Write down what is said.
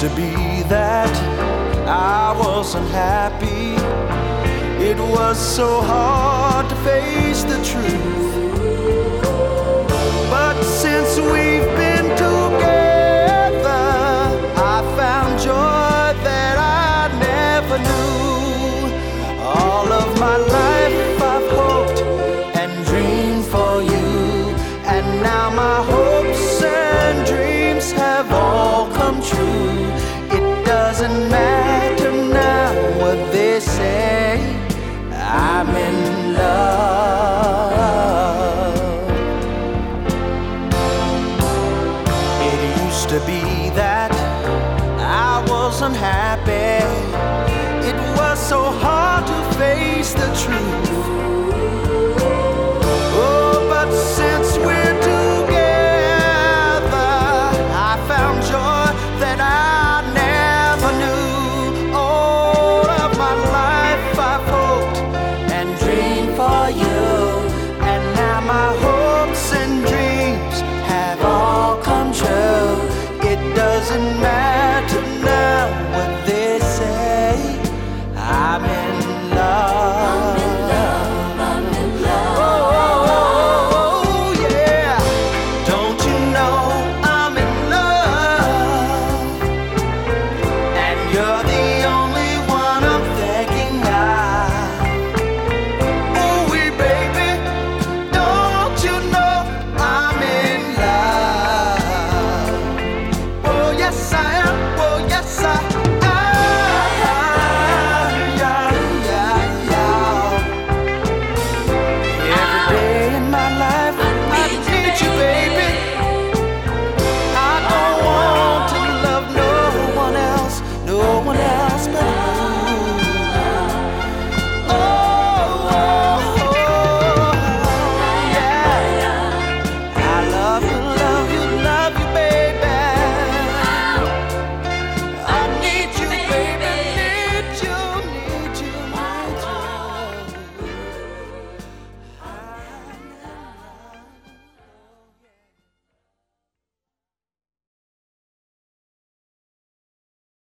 used to be that I wasn't happy. It was so hard to face the truth. used to be that I was unhappy. It was so hard to face the truth.